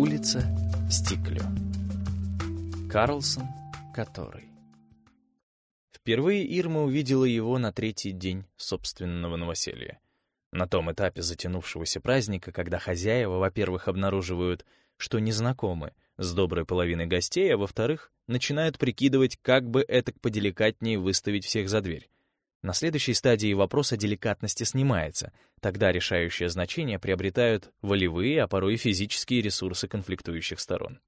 Улица Стеклю. Карлсон, который. Впервые Ирма увидела его на третий день собственного новоселья. На том этапе затянувшегося праздника, когда хозяева, во-первых, обнаруживают, что незнакомы с доброй половиной гостей, а во-вторых, начинают прикидывать, как бы это поделикатнее выставить всех за дверь. На следующей стадии вопрос о деликатности снимается, тогда решающее значение приобретают волевые, а порой и физические ресурсы конфликтующих сторон.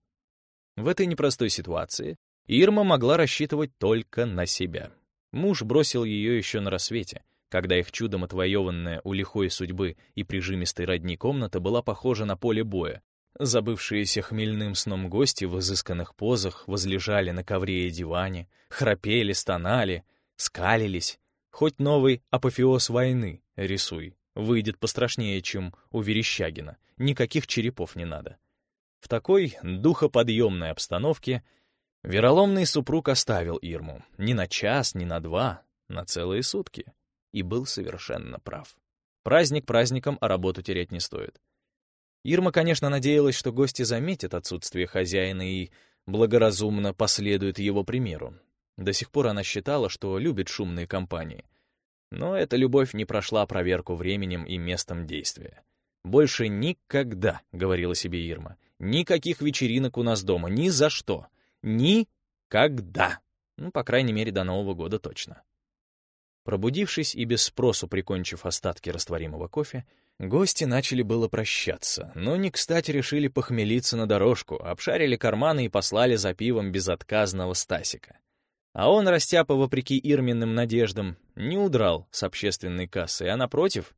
В этой непростой ситуации Ирма могла рассчитывать только на себя. Муж бросил ее еще на рассвете, когда их чудом отвоеванная у лихой судьбы и прижимистой родни комната была похожа на поле боя. Забывшиеся хмельным сном гости в изысканных позах возлежали на ковре и диване, храпели, стонали, скалились. Хоть новый апофеоз войны рисуй, выйдет пострашнее, чем у Верещагина, никаких черепов не надо. В такой духоподъемной обстановке вероломный супруг оставил Ирму ни на час, ни на два, на целые сутки. И был совершенно прав. Праздник праздником, а работу терять не стоит. Ирма, конечно, надеялась, что гости заметят отсутствие хозяина и благоразумно последуют его примеру. До сих пор она считала, что любит шумные компании. Но эта любовь не прошла проверку временем и местом действия. «Больше никогда», — говорила себе Ирма, — «никаких вечеринок у нас дома, ни за что. Никогда. Ну, по крайней мере, до Нового года точно». Пробудившись и без спросу прикончив остатки растворимого кофе, гости начали было прощаться, но не кстати решили похмелиться на дорожку, обшарили карманы и послали за пивом безотказного Стасика. А он, растяпа вопреки Ирминным надеждам, не удрал с общественной кассы, а, напротив,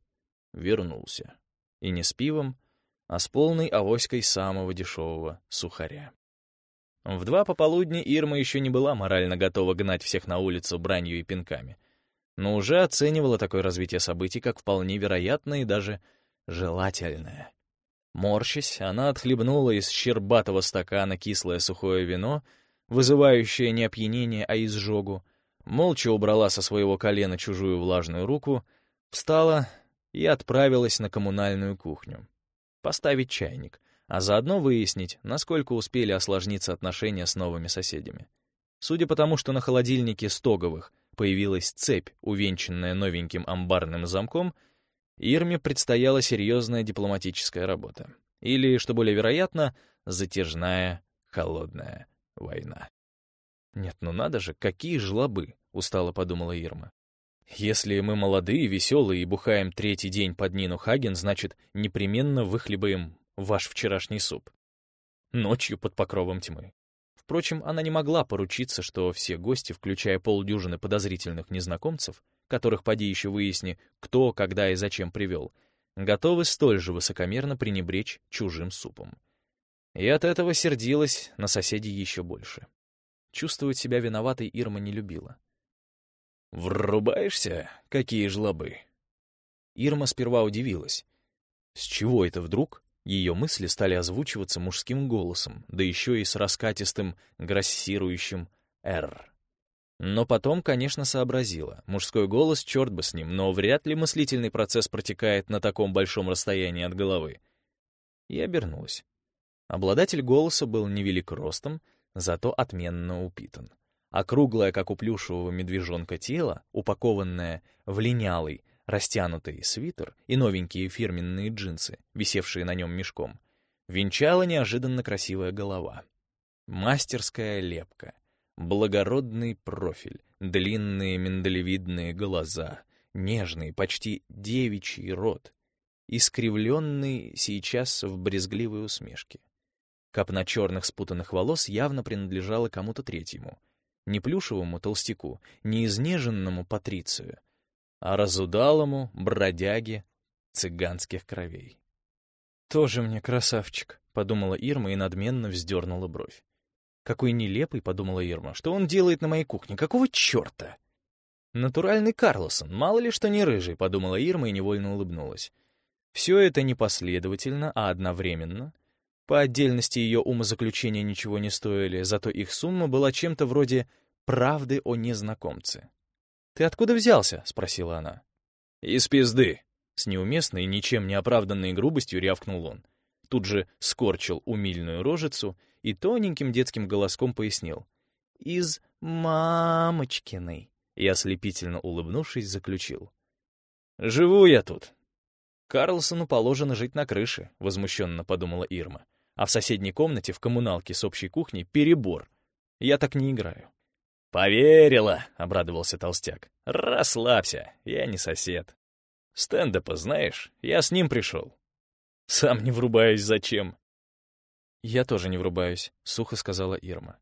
вернулся. И не с пивом, а с полной авоськой самого дешевого сухаря. В два пополудни Ирма еще не была морально готова гнать всех на улицу бранью и пинками, но уже оценивала такое развитие событий как вполне вероятное и даже желательное. Морщась, она отхлебнула из щербатого стакана кислое сухое вино — вызывающая не опьянение, а изжогу, молча убрала со своего колена чужую влажную руку, встала и отправилась на коммунальную кухню. Поставить чайник, а заодно выяснить, насколько успели осложниться отношения с новыми соседями. Судя по тому, что на холодильнике Стоговых появилась цепь, увенчанная новеньким амбарным замком, Ирме предстояла серьезная дипломатическая работа. Или, что более вероятно, затяжная, холодная война. «Нет, ну надо же, какие жлобы!» — устало подумала Ирма. «Если мы молодые, веселые и бухаем третий день под Нину Хаген, значит, непременно выхлебаем ваш вчерашний суп. Ночью под покровом тьмы». Впрочем, она не могла поручиться, что все гости, включая полдюжины подозрительных незнакомцев, которых поди еще выясни, кто, когда и зачем привел, готовы столь же высокомерно пренебречь чужим супом. И от этого сердилась на соседей еще больше. Чувствовать себя виноватой Ирма не любила. «Врубаешься? Какие жлобы!» Ирма сперва удивилась. С чего это вдруг ее мысли стали озвучиваться мужским голосом, да еще и с раскатистым, грассирующим «Р». Но потом, конечно, сообразила. Мужской голос, черт бы с ним, но вряд ли мыслительный процесс протекает на таком большом расстоянии от головы. И обернулась. Обладатель голоса был невелик ростом, зато отменно упитан. Округлое, как у плюшевого медвежонка тело, упакованное в линялый, растянутый свитер и новенькие фирменные джинсы, висевшие на нем мешком, венчала неожиданно красивая голова. Мастерская лепка, благородный профиль, длинные миндалевидные глаза, нежный, почти девичий рот, искривленный сейчас в брезгливой усмешке. Копна черных спутанных волос явно принадлежала кому-то третьему. Не плюшевому толстяку, не изнеженному патрицию, а разудалому бродяге цыганских кровей. «Тоже мне красавчик», — подумала Ирма и надменно вздернула бровь. «Какой нелепый», — подумала Ирма, — «что он делает на моей кухне? Какого черта?» «Натуральный Карлосон, мало ли что не рыжий», — подумала Ирма и невольно улыбнулась. Все это непоследовательно, а одновременно — по отдельности ее умозаключения ничего не стоили, зато их сумма была чем-то вроде «правды о незнакомце». «Ты откуда взялся?» — спросила она. «Из пизды», — с неуместной, ничем не оправданной грубостью рявкнул он. тут же скорчил умильную рожицу и тоненьким детским голоском пояснил. «Из мамочкиной», и, ослепительно улыбнувшись, заключил. «Живу я тут». «Карлсону положено жить на крыше», — возмущенно подумала Ирма. «А в соседней комнате в коммуналке с общей кухней перебор. Я так не играю». «Поверила!» — обрадовался толстяк. «Расслабься, я не сосед. Стендапа знаешь, я с ним пришел. Сам не врубаюсь зачем». «Я тоже не врубаюсь», — сухо сказала Ирма.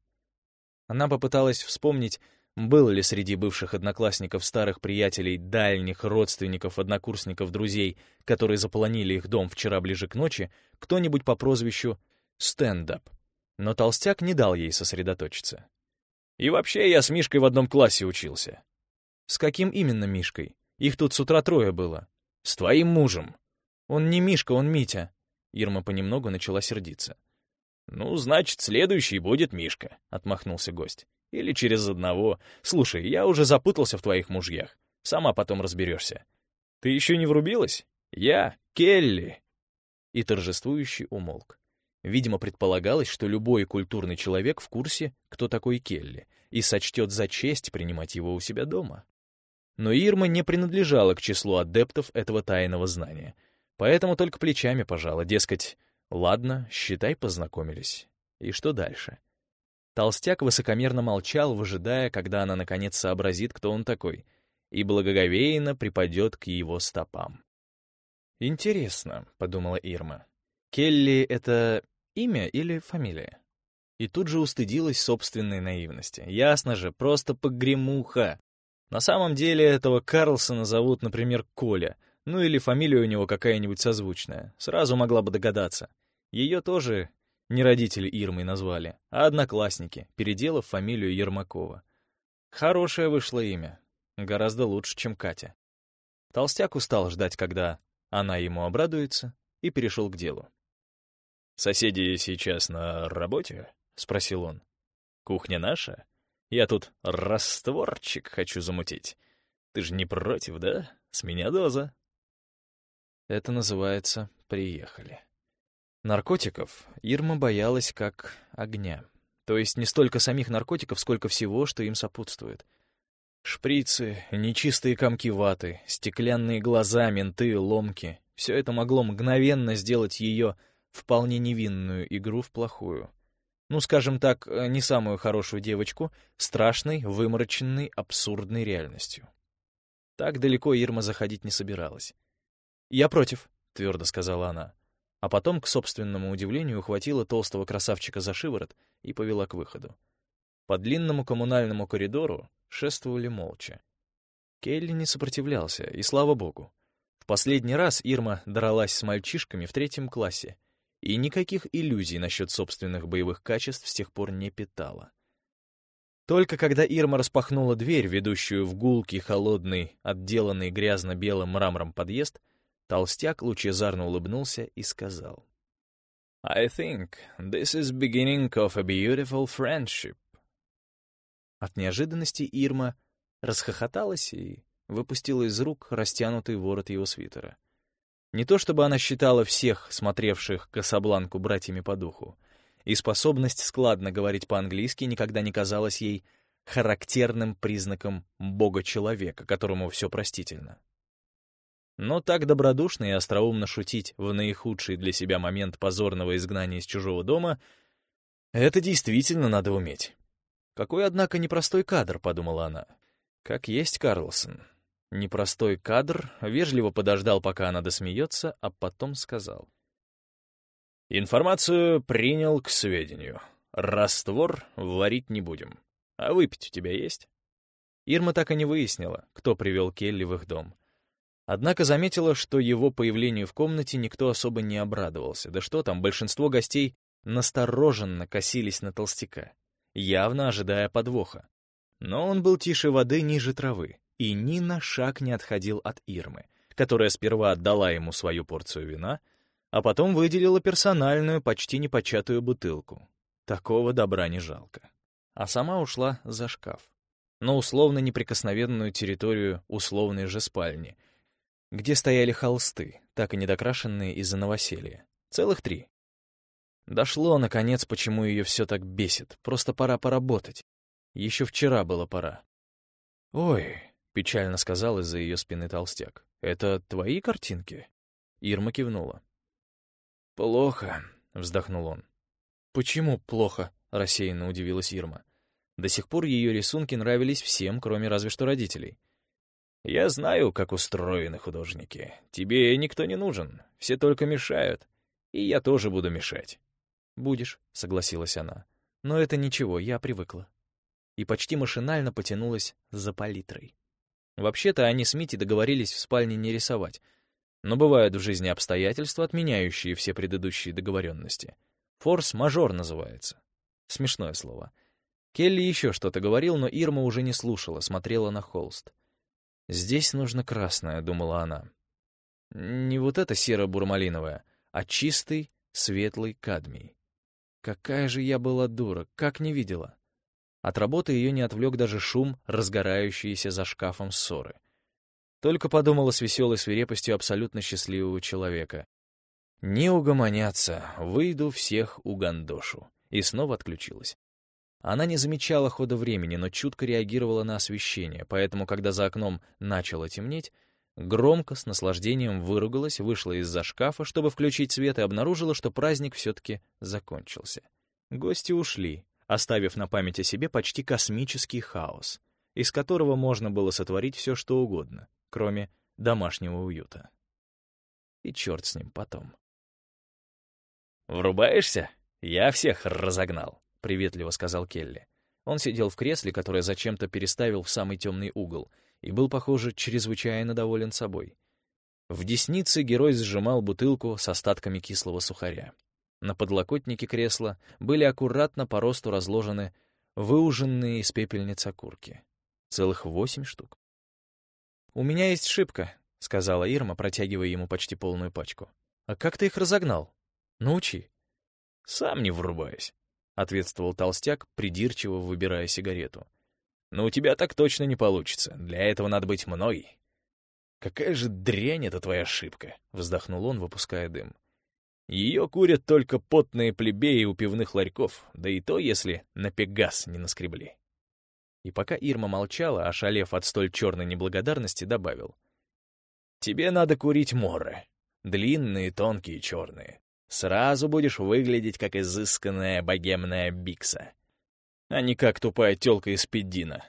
Она попыталась вспомнить, был ли среди бывших одноклассников старых приятелей, дальних родственников, однокурсников, друзей, которые заполонили их дом вчера ближе к ночи, кто-нибудь по прозвищу «стендап». Но толстяк не дал ей сосредоточиться. И вообще я с Мишкой в одном классе учился. С каким именно Мишкой? Их тут с утра трое было. С твоим мужем. Он не Мишка, он Митя. Ирма понемногу начала сердиться. «Ну, значит, следующий будет Мишка», — отмахнулся гость. «Или через одного. Слушай, я уже запутался в твоих мужьях. Сама потом разберешься. Ты еще не врубилась? Я Келли». И торжествующий умолк. Видимо, предполагалось, что любой культурный человек в курсе, кто такой Келли, и сочтет за честь принимать его у себя дома. Но Ирма не принадлежала к числу адептов этого тайного знания, поэтому только плечами пожала, дескать, «Ладно, считай, познакомились. И что дальше?» Толстяк высокомерно молчал, выжидая, когда она наконец сообразит, кто он такой, и благоговейно припадет к его стопам. «Интересно», — подумала Ирма, — «Келли — это Имя или фамилия? И тут же устыдилась собственной наивности. Ясно же, просто погремуха. На самом деле этого Карлсона зовут, например, Коля, ну или фамилия у него какая-нибудь созвучная. Сразу могла бы догадаться. Ее тоже не родители Ирмой назвали, а одноклассники, переделав фамилию Ермакова. Хорошее вышло имя. Гораздо лучше, чем Катя. Толстяк устал ждать, когда она ему обрадуется, и перешел к делу. «Соседи сейчас на работе?» — спросил он. «Кухня наша? Я тут растворчик хочу замутить. Ты же не против, да? С меня доза». Это называется «приехали». Наркотиков Ирма боялась как огня. То есть не столько самих наркотиков, сколько всего, что им сопутствует. Шприцы, нечистые комки ваты, стеклянные глаза, менты, ломки — все это могло мгновенно сделать ее вполне невинную игру в плохую. Ну, скажем так, не самую хорошую девочку, страшной, вымороченной, абсурдной реальностью. Так далеко Ирма заходить не собиралась. «Я против», — твердо сказала она. А потом, к собственному удивлению, ухватила толстого красавчика за шиворот и повела к выходу. По длинному коммунальному коридору шествовали молча. Келли не сопротивлялся, и слава богу. В последний раз Ирма дралась с мальчишками в третьем классе, и никаких иллюзий насчет собственных боевых качеств с тех пор не питала. Только когда Ирма распахнула дверь, ведущую в гулкий, холодный, отделанный грязно-белым мрамором подъезд, толстяк лучезарно улыбнулся и сказал. «I think this is beginning of a beautiful friendship». От неожиданности Ирма расхохоталась и выпустила из рук растянутый ворот его свитера. Не то чтобы она считала всех, смотревших Касабланку, братьями по духу, и способность складно говорить по-английски никогда не казалась ей характерным признаком бога-человека, которому все простительно. Но так добродушно и остроумно шутить в наихудший для себя момент позорного изгнания из чужого дома — это действительно надо уметь. Какой, однако, непростой кадр, — подумала она. Как есть Карлсон. Непростой кадр вежливо подождал, пока она досмеется, а потом сказал. «Информацию принял к сведению. Раствор варить не будем. А выпить у тебя есть?» Ирма так и не выяснила, кто привел Келли в их дом. Однако заметила, что его появлению в комнате никто особо не обрадовался. Да что там, большинство гостей настороженно косились на толстяка, явно ожидая подвоха. Но он был тише воды ниже травы и ни на шаг не отходил от Ирмы, которая сперва отдала ему свою порцию вина, а потом выделила персональную, почти непочатую бутылку. Такого добра не жалко. А сама ушла за шкаф. На условно неприкосновенную территорию условной же спальни, где стояли холсты, так и недокрашенные из-за новоселья. Целых три. Дошло, наконец, почему ее все так бесит. Просто пора поработать. Еще вчера было пора. «Ой», — печально сказал из-за ее спины толстяк, — «это твои картинки?» Ирма кивнула. «Плохо», — вздохнул он. «Почему плохо?» — рассеянно удивилась Ирма. До сих пор ее рисунки нравились всем, кроме разве что родителей. «Я знаю, как устроены художники. Тебе никто не нужен, все только мешают. И я тоже буду мешать». «Будешь», — согласилась она. «Но это ничего, я привыкла». И почти машинально потянулась за палитрой. Вообще-то они с Мити договорились в спальне не рисовать, но бывают в жизни обстоятельства, отменяющие все предыдущие договоренности. Форс-мажор называется. Смешное слово. Келли еще что-то говорил, но Ирма уже не слушала, смотрела на холст. «Здесь нужно красное», — думала она. Не вот это серо-бурмалиновое, а чистый, светлый кадмий. Какая же я была дура, как не видела. От работы ее не отвлек даже шум, разгорающийся за шкафом ссоры. Только подумала с веселой свирепостью абсолютно счастливого человека. «Не угомоняться, выйду всех у гандошу». И снова отключилась. Она не замечала хода времени, но чутко реагировала на освещение, поэтому, когда за окном начало темнеть, громко, с наслаждением выругалась, вышла из-за шкафа, чтобы включить свет, и обнаружила, что праздник все-таки закончился. Гости ушли, оставив на память о себе почти космический хаос, из которого можно было сотворить все, что угодно, кроме домашнего уюта. И черт с ним потом. «Врубаешься? Я всех разогнал», приветливо сказал Келли. Он сидел в кресле, которое зачем-то переставил в самый темный угол, и был, похоже, чрезвычайно доволен собой. В деснице герой сжимал бутылку с остатками кислого сухаря. На подлокотнике кресла были аккуратно по росту разложены выуженные из пепельниц окурки. Целых восемь штук. «У меня есть шибка», — сказала Ирма, протягивая ему почти полную пачку. «А как ты их разогнал? Научи». «Сам не врубаюсь», — ответствовал толстяк, придирчиво выбирая сигарету. «Но у тебя так точно не получится. Для этого надо быть мной». «Какая же дрянь эта твоя ошибка!» — вздохнул он, выпуская дым. «Ее курят только потные плебеи у пивных ларьков, да и то, если на пегас не наскребли». И пока Ирма молчала, ошалев от столь черной неблагодарности, добавил. «Тебе надо курить море. Длинные, тонкие, черные. Сразу будешь выглядеть как изысканная богемная бикса. А не как тупая тёлка из Педдина,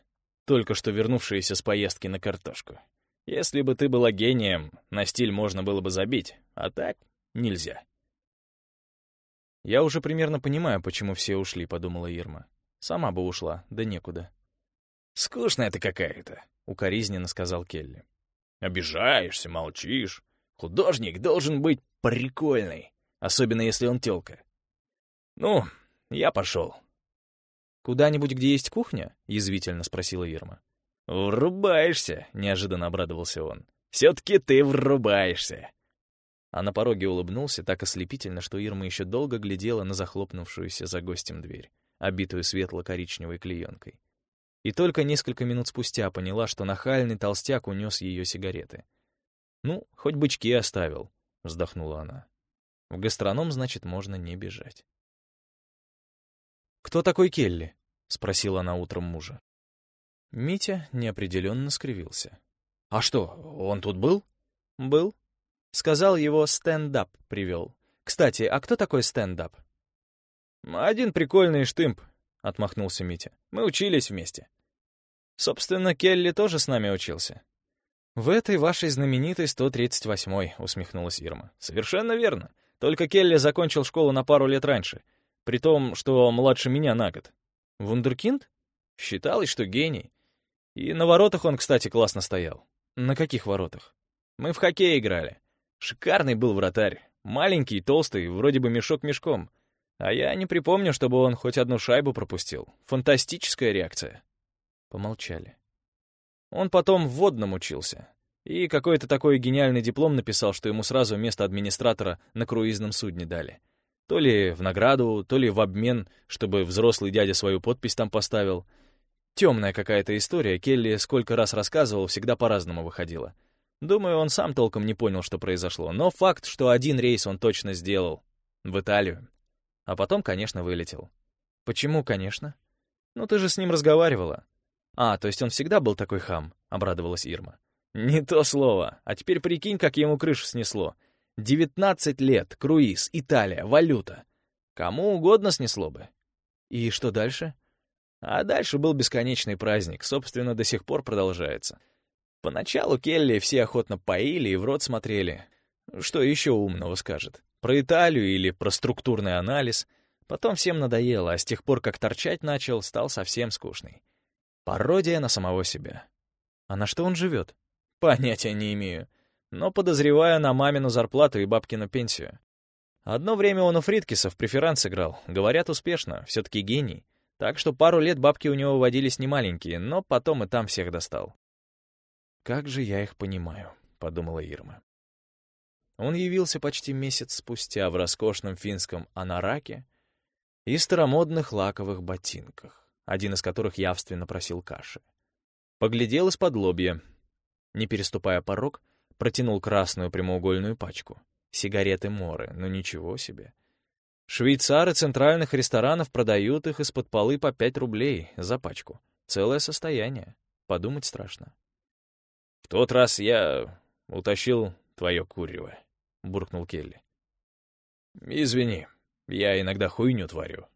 только что вернувшаяся с поездки на картошку. Если бы ты была гением, на стиль можно было бы забить, а так нельзя. «Я уже примерно понимаю, почему все ушли», — подумала Ирма. «Сама бы ушла, да некуда». «Скучная ты какая-то», — укоризненно сказал Келли. «Обижаешься, молчишь. Художник должен быть прикольный особенно если он тёлка. «Ну, я пошел». «Куда-нибудь, где есть кухня?» — язвительно спросила Ирма. «Врубаешься», — неожиданно обрадовался он. «Все-таки ты врубаешься». А на пороге улыбнулся так ослепительно, что Ирма еще долго глядела на захлопнувшуюся за гостем дверь, обитую светло-коричневой клеенкой. И только несколько минут спустя поняла, что нахальный толстяк унес ее сигареты. «Ну, хоть бычки оставил», — вздохнула она. В гастроном, значит, можно не бежать. «Кто такой Келли?» — спросила она утром мужа. Митя неопределенно скривился. «А что, он тут был?» «Был». Сказал, его стендап привел. «Кстати, а кто такой стендап?» «Один прикольный штымп», — отмахнулся Митя. «Мы учились вместе». «Собственно, Келли тоже с нами учился». «В этой вашей знаменитой 138-й», — усмехнулась Ирма. «Совершенно верно. Только Келли закончил школу на пару лет раньше, при том, что младше меня на год. Вундеркинд? Считалось, что гений. И на воротах он, кстати, классно стоял. На каких воротах? Мы в хоккей играли. Шикарный был вратарь. Маленький, толстый, вроде бы мешок мешком. А я не припомню, чтобы он хоть одну шайбу пропустил. Фантастическая реакция. Помолчали. Он потом в водном учился. И какой-то такой гениальный диплом написал, что ему сразу место администратора на круизном судне дали. То ли в награду, то ли в обмен, чтобы взрослый дядя свою подпись там поставил. Темная какая-то история, Келли сколько раз рассказывал, всегда по-разному выходила. Думаю, он сам толком не понял, что произошло, но факт, что один рейс он точно сделал. В Италию. А потом, конечно, вылетел. Почему, конечно? Ну, ты же с ним разговаривала. А, то есть он всегда был такой хам, обрадовалась Ирма. Не то слово. А теперь прикинь, как ему крышу снесло. Девятнадцать лет, круиз, Италия, валюта. Кому угодно снесло бы. И что дальше? А дальше был бесконечный праздник, собственно, до сих пор продолжается. Поначалу Келли все охотно поили и в рот смотрели. Что еще умного скажет? Про Италию или про структурный анализ? Потом всем надоело, а с тех пор, как торчать начал, стал совсем скучный. Пародия на самого себя. А на что он живет? Понятия не имею. Но подозреваю на мамину зарплату и бабкину пенсию. Одно время он у Фридкисов преферанс играл. Говорят, успешно, все-таки гений. Так что пару лет бабки у него водились немаленькие, но потом и там всех достал. «Как же я их понимаю», — подумала Ирма. Он явился почти месяц спустя в роскошном финском анараке и старомодных лаковых ботинках, один из которых явственно просил каши. Поглядел из-под лобья. Не переступая порог, протянул красную прямоугольную пачку. Сигареты Моры, ну ничего себе. Швейцары центральных ресторанов продают их из-под полы по 5 рублей за пачку. Целое состояние. Подумать страшно. «В тот раз я утащил твое курево», — буркнул Келли. «Извини, я иногда хуйню творю».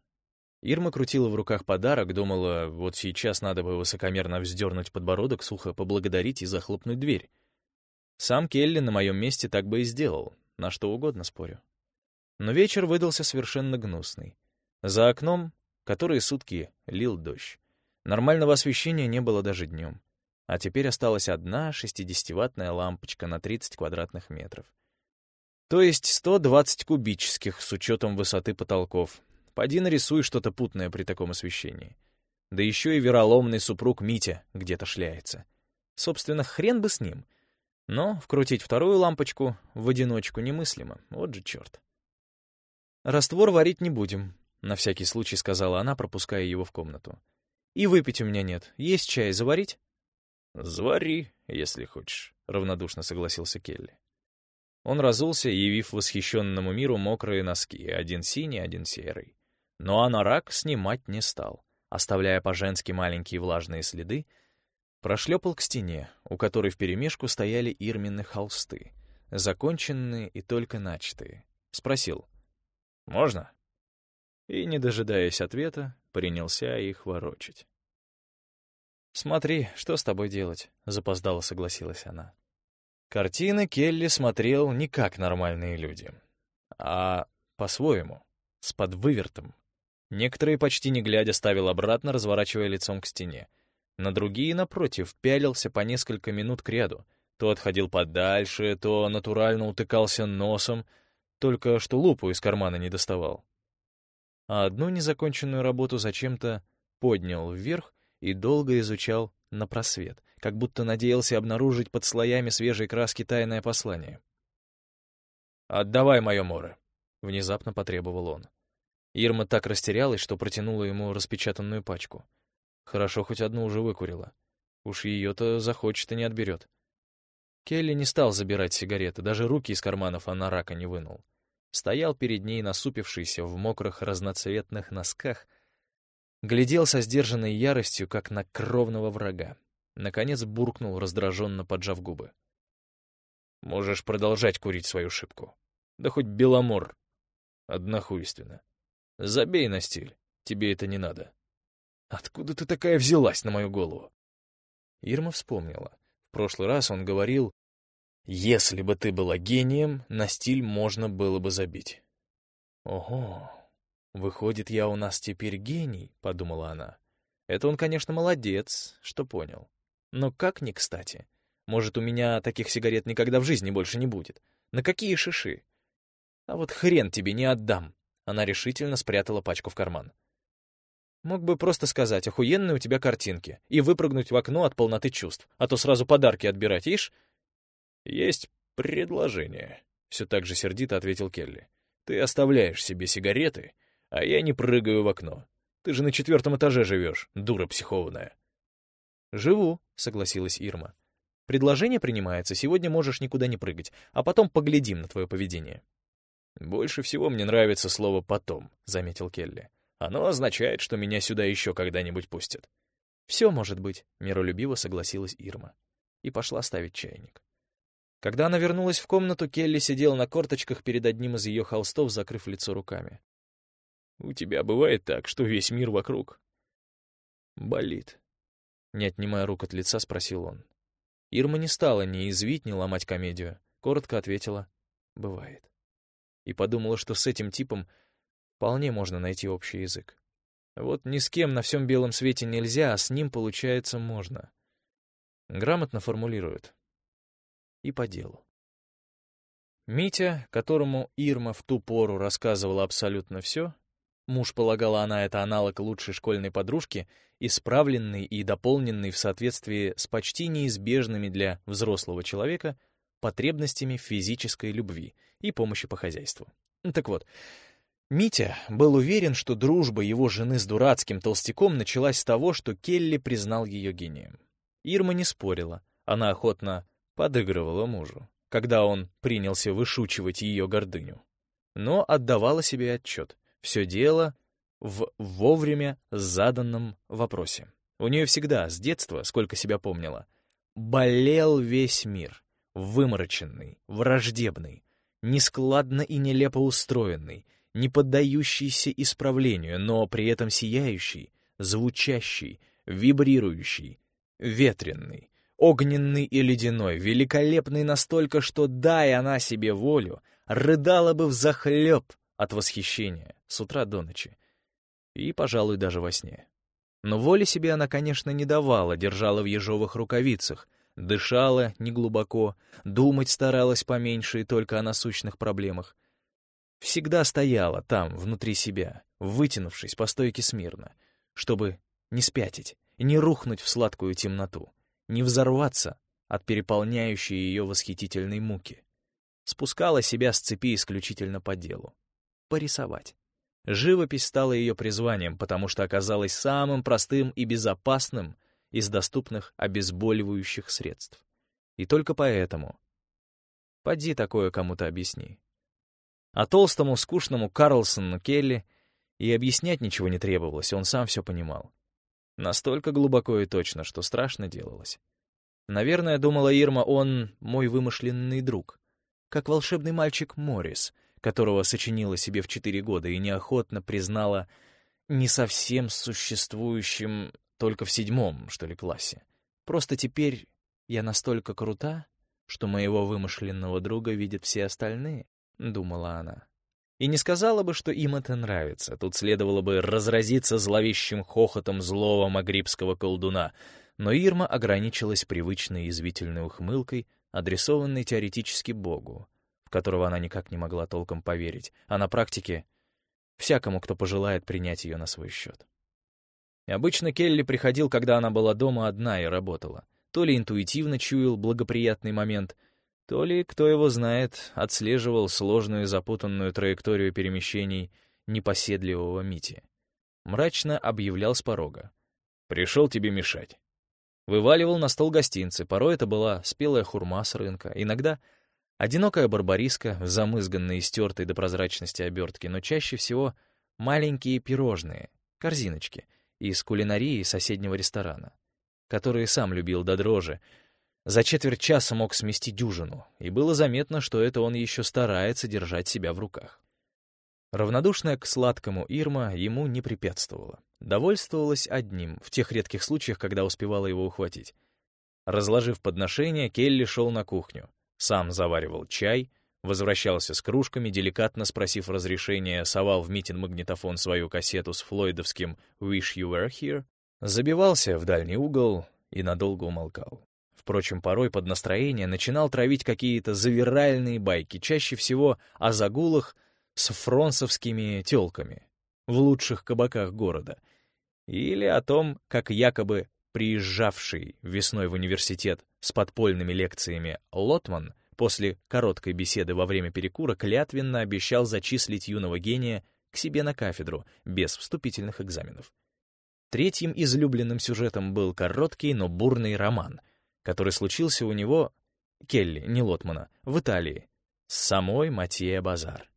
Ирма крутила в руках подарок, думала, вот сейчас надо бы высокомерно вздернуть подбородок, сухо поблагодарить и захлопнуть дверь. Сам Келли на моем месте так бы и сделал, на что угодно спорю. Но вечер выдался совершенно гнусный. За окном, которые сутки лил дождь. Нормального освещения не было даже днем. А теперь осталась одна 60-ваттная лампочка на 30 квадратных метров. То есть 120 кубических с учетом высоты потолков. Поди нарисуй что-то путное при таком освещении. Да еще и вероломный супруг Митя где-то шляется. Собственно, хрен бы с ним. Но вкрутить вторую лампочку в одиночку немыслимо. Вот же черт. «Раствор варить не будем», — на всякий случай сказала она, пропуская его в комнату. «И выпить у меня нет. Есть чай заварить?» «Завари, если хочешь», — равнодушно согласился Келли. Он разулся, явив восхищенному миру мокрые носки, один синий, один серый. Но анорак снимать не стал, оставляя по-женски маленькие влажные следы, прошлепал к стене, у которой вперемешку стояли ирменные холсты, законченные и только начатые. Спросил — можно?» И, не дожидаясь ответа, принялся их ворочать. «Смотри, что с тобой делать?» — запоздало согласилась она. Картины Келли смотрел не как нормальные люди, а по-своему, с подвывертом. Некоторые почти не глядя ставил обратно, разворачивая лицом к стене. На другие, напротив, пялился по несколько минут к ряду. То отходил подальше, то натурально утыкался носом, только что лупу из кармана не доставал. А одну незаконченную работу зачем-то поднял вверх и долго изучал на просвет, как будто надеялся обнаружить под слоями свежей краски тайное послание. «Отдавай мое море», — внезапно потребовал он. Ирма так растерялась, что протянула ему распечатанную пачку. Хорошо, хоть одну уже выкурила. Уж ее-то захочет и не отберет. Келли не стал забирать сигареты, даже руки из карманов она рака не вынул. Стоял перед ней насупившийся в мокрых разноцветных носках, глядел со сдержанной яростью, как на кровного врага. Наконец буркнул, раздраженно поджав губы. «Можешь продолжать курить свою шибку. Да хоть беломор. Однохуйственно. Забей на стиль, тебе это не надо. Откуда ты такая взялась на мою голову?» Ирма вспомнила. В прошлый раз он говорил, «Если бы ты была гением, на стиль можно было бы забить». «Ого, выходит, я у нас теперь гений», — подумала она. «Это он, конечно, молодец, что понял. Но как ни кстати. Может, у меня таких сигарет никогда в жизни больше не будет. На какие шиши? А вот хрен тебе не отдам». Она решительно спрятала пачку в карман. Мог бы просто сказать, охуенные у тебя картинки, и выпрыгнуть в окно от полноты чувств, а то сразу подарки отбирать, ишь? Есть предложение, все так же сердито ответил Келли. Ты оставляешь себе сигареты, а я не прыгаю в окно. Ты же на четвертом этаже живешь, дура психованная. Живу, согласилась Ирма. Предложение принимается, сегодня можешь никуда не прыгать, а потом поглядим на твое поведение. «Больше всего мне нравится слово «потом», — заметил Келли. «Оно означает, что меня сюда еще когда-нибудь пустят». «Все может быть», — миролюбиво согласилась Ирма. И пошла ставить чайник. Когда она вернулась в комнату, Келли сидел на корточках перед одним из ее холстов, закрыв лицо руками. «У тебя бывает так, что весь мир вокруг болит?» Не отнимая рук от лица, спросил он. Ирма не стала ни извить, ни ломать комедию. Коротко ответила «бывает». И подумала, что с этим типом вполне можно найти общий язык. Вот ни с кем на всем белом свете нельзя, а с ним, получается, можно. Грамотно формулируют. И по делу. Митя, которому Ирма в ту пору рассказывала абсолютно все, муж полагала она это аналог лучшей школьной подружки, исправленный и дополненный в соответствии с почти неизбежными для взрослого человека потребностями физической любви и помощи по хозяйству. Так вот, Митя был уверен, что дружба его жены с дурацким толстяком началась с того, что Келли признал ее гением. Ирма не спорила, она охотно подыгрывала мужу, когда он принялся вышучивать ее гордыню. Но отдавала себе отчет. Все дело в вовремя заданном вопросе. У нее всегда, с детства, сколько себя помнила, болел весь мир, вымороченный, враждебный, нескладно и нелепо устроенный, не поддающийся исправлению, но при этом сияющий, звучащий, вибрирующий, ветренный, огненный и ледяной, великолепный настолько, что, дай она себе волю, рыдала бы взахлеб от восхищения с утра до ночи, и, пожалуй, даже во сне. Но воли себе она, конечно, не давала, держала в ежовых рукавицах, дышала неглубоко, думать старалась поменьше и только о насущных проблемах. Всегда стояла там, внутри себя, вытянувшись по стойке смирно, чтобы не спятить, не рухнуть в сладкую темноту, не взорваться от переполняющей ее восхитительной муки. Спускала себя с цепи исключительно по делу. Порисовать. Живопись стала ее призванием, потому что оказалась самым простым и безопасным из доступных обезболивающих средств. И только поэтому. Поди такое кому-то объясни. А толстому, скучному Карлсону Келли и объяснять ничего не требовалось, он сам все понимал. Настолько глубоко и точно, что страшно делалось. Наверное, думала Ирма, он мой вымышленный друг. Как волшебный мальчик Моррис — которого сочинила себе в четыре года и неохотно признала не совсем существующим только в седьмом, что ли, классе. Просто теперь я настолько крута, что моего вымышленного друга видят все остальные, — думала она. И не сказала бы, что им это нравится. Тут следовало бы разразиться зловещим хохотом злого магрибского колдуна. Но Ирма ограничилась привычной извительной ухмылкой, адресованной теоретически Богу в которого она никак не могла толком поверить, а на практике — всякому, кто пожелает принять ее на свой счет. Обычно Келли приходил, когда она была дома одна и работала. То ли интуитивно чуял благоприятный момент, то ли, кто его знает, отслеживал сложную и запутанную траекторию перемещений непоседливого Мити. Мрачно объявлял с порога. «Пришел тебе мешать». Вываливал на стол гостинцы, порой это была спелая хурма с рынка, иногда Одинокая барбариска в замызганной и стертой до прозрачности обертке, но чаще всего маленькие пирожные, корзиночки, из кулинарии соседнего ресторана, которые сам любил до дрожи. За четверть часа мог смести дюжину, и было заметно, что это он еще старается держать себя в руках. Равнодушная к сладкому Ирма ему не препятствовала. Довольствовалась одним, в тех редких случаях, когда успевала его ухватить. Разложив подношение, Келли шел на кухню. Сам заваривал чай, возвращался с кружками, деликатно спросив разрешения, совал в Митин магнитофон свою кассету с флойдовским «Wish You Were Here», забивался в дальний угол и надолго умолкал. Впрочем, порой под настроение начинал травить какие-то завиральные байки, чаще всего о загулах с фронсовскими тёлками в лучших кабаках города, или о том, как якобы приезжавший весной в университет с подпольными лекциями Лотман после короткой беседы во время перекура клятвенно обещал зачислить юного гения к себе на кафедру без вступительных экзаменов. Третьим излюбленным сюжетом был короткий, но бурный роман, который случился у него, Келли, не Лотмана, в Италии, с самой Матье Базар.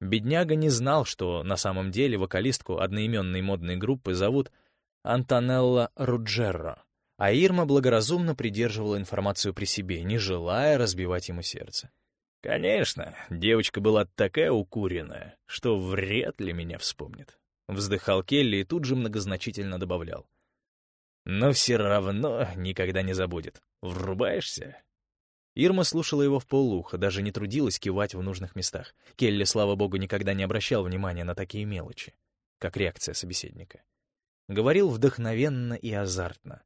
Бедняга не знал, что на самом деле вокалистку одноименной модной группы зовут Антонелла Руджерро, а Ирма благоразумно придерживала информацию при себе, не желая разбивать ему сердце. «Конечно, девочка была такая укуренная, что вряд ли меня вспомнит», — вздыхал Келли и тут же многозначительно добавлял. «Но все равно никогда не забудет. Врубаешься?» Ирма слушала его в полуха, даже не трудилась кивать в нужных местах. Келли, слава богу, никогда не обращал внимания на такие мелочи, как реакция собеседника. Говорил вдохновенно и азартно.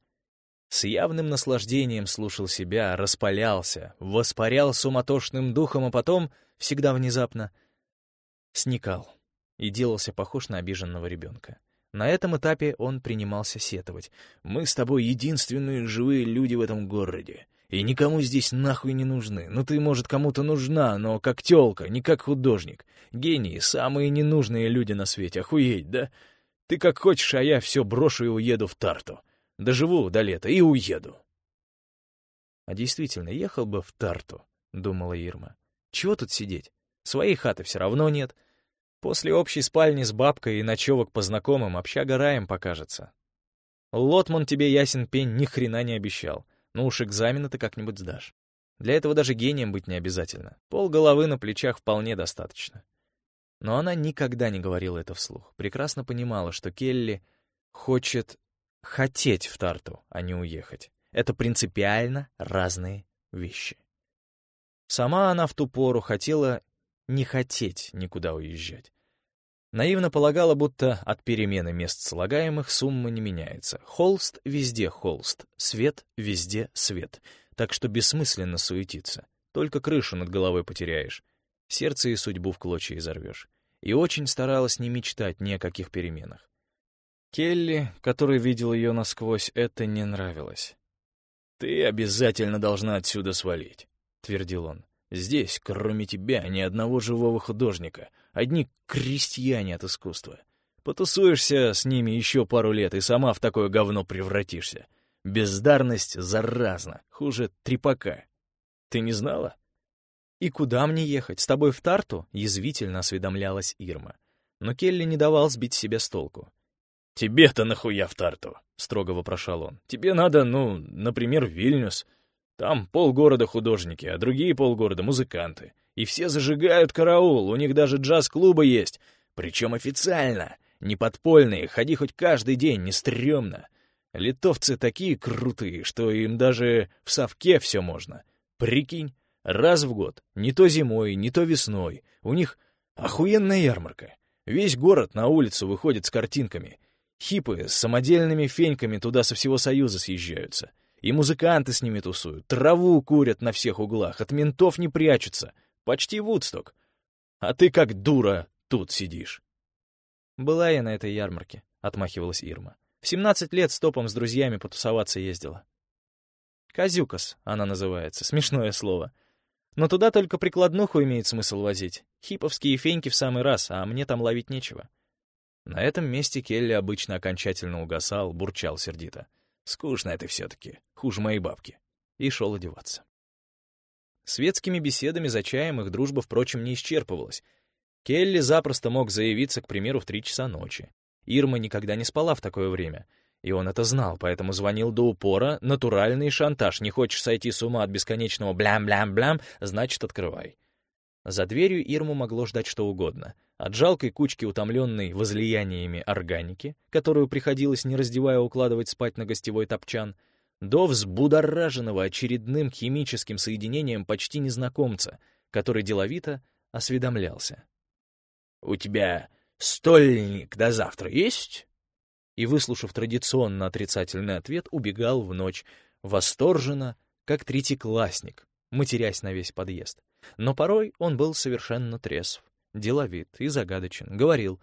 С явным наслаждением слушал себя, распалялся, воспарял суматошным духом, а потом, всегда внезапно, сникал и делался похож на обиженного ребенка. На этом этапе он принимался сетовать. «Мы с тобой единственные живые люди в этом городе. И никому здесь нахуй не нужны. Ну ты, может, кому-то нужна, но как тёлка, не как художник. Гении — самые ненужные люди на свете, охуеть, да? Ты как хочешь, а я все брошу и уеду в Тарту. Доживу до лета и уеду. А действительно, ехал бы в Тарту, — думала Ирма. Чего тут сидеть? Своей хаты все равно нет. После общей спальни с бабкой и ночевок по знакомым общага раем покажется. Лотман тебе, ясен пень, ни хрена не обещал. Ну уж экзамены ты как-нибудь сдашь. Для этого даже гением быть не обязательно. Пол головы на плечах вполне достаточно. Но она никогда не говорила это вслух. Прекрасно понимала, что Келли хочет хотеть в Тарту, а не уехать. Это принципиально разные вещи. Сама она в ту пору хотела не хотеть никуда уезжать. Наивно полагала, будто от перемены мест слагаемых сумма не меняется. Холст — везде холст, свет — везде свет. Так что бессмысленно суетиться. Только крышу над головой потеряешь. Сердце и судьбу в клочья изорвешь. И очень старалась не мечтать ни о каких переменах. Келли, который видел ее насквозь, это не нравилось. «Ты обязательно должна отсюда свалить», — твердил он. «Здесь, кроме тебя, ни одного живого художника, одни крестьяне от искусства. Потусуешься с ними еще пару лет и сама в такое говно превратишься. Бездарность заразна, хуже трепака. Ты не знала? «И куда мне ехать? С тобой в Тарту?» — язвительно осведомлялась Ирма. Но Келли не давал сбить себя с толку. «Тебе-то нахуя в Тарту?» — строго вопрошал он. «Тебе надо, ну, например, в Вильнюс. Там полгорода художники, а другие полгорода — музыканты. И все зажигают караул, у них даже джаз-клубы есть. Причем официально, не подпольные, ходи хоть каждый день, не стрёмно. Литовцы такие крутые, что им даже в совке все можно. Прикинь, раз в год, не то зимой, не то весной, у них охуенная ярмарка. Весь город на улицу выходит с картинками. Хипы с самодельными феньками туда со всего Союза съезжаются. И музыканты с ними тусуют, траву курят на всех углах, от ментов не прячутся. Почти Вудсток. А ты как дура тут сидишь. «Была я на этой ярмарке», — отмахивалась Ирма. «В семнадцать лет стопом с друзьями потусоваться ездила». «Казюкас» она называется, смешное слово. Но туда только прикладнуху имеет смысл возить. Хиповские феньки в самый раз, а мне там ловить нечего. На этом месте Келли обычно окончательно угасал, бурчал сердито. «Скучно это все-таки, хуже моей бабки». И шел одеваться. Светскими беседами за чаем их дружба, впрочем, не исчерпывалась. Келли запросто мог заявиться, к примеру, в три часа ночи. Ирма никогда не спала в такое время, и он это знал, поэтому звонил до упора, натуральный шантаж. Не хочешь сойти с ума от бесконечного блям-блям-блям, значит, открывай. За дверью Ирму могло ждать что угодно. От жалкой кучки, утомленной возлияниями органики, которую приходилось, не раздевая, укладывать спать на гостевой топчан — до взбудораженного очередным химическим соединением почти незнакомца, который деловито осведомлялся. «У тебя стольник до завтра есть?» И, выслушав традиционно отрицательный ответ, убегал в ночь, восторженно, как третьеклассник, матерясь на весь подъезд. Но порой он был совершенно трезв, деловит и загадочен, говорил